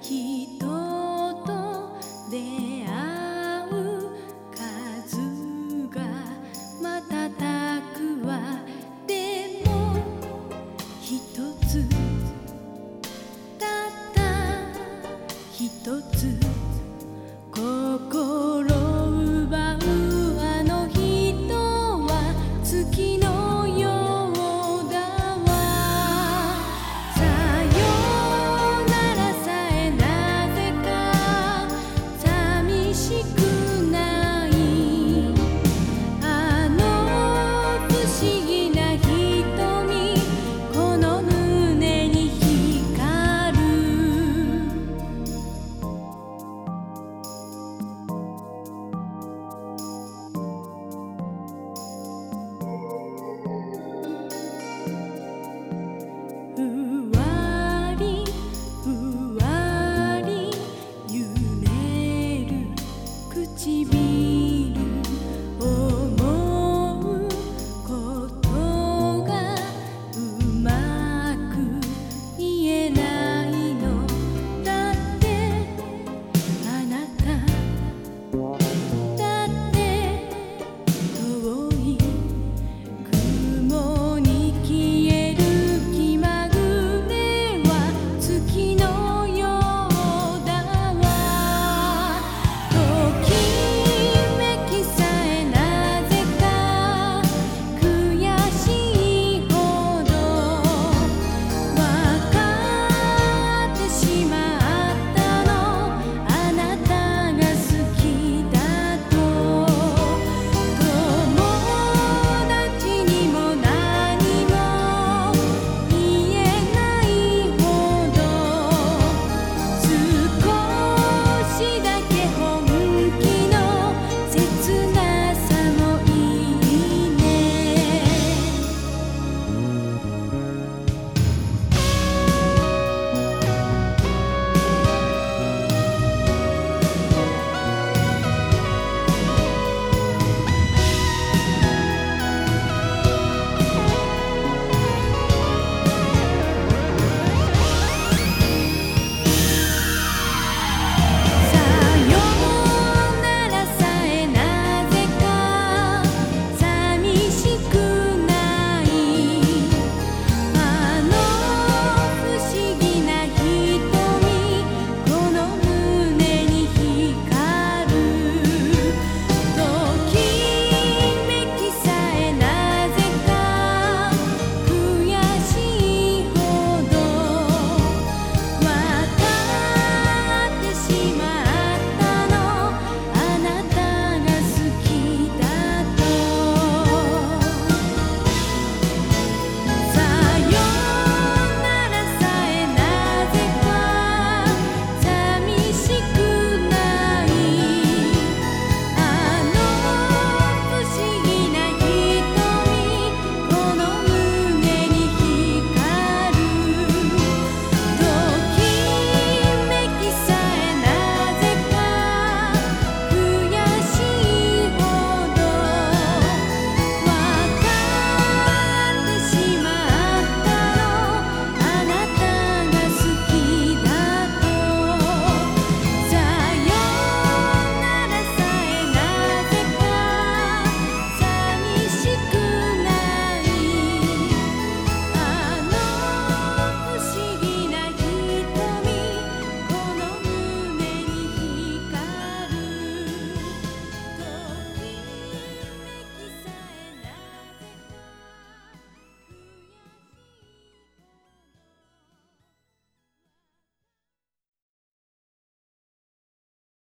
ひととであう数が瞬くはでも一つたった一つ。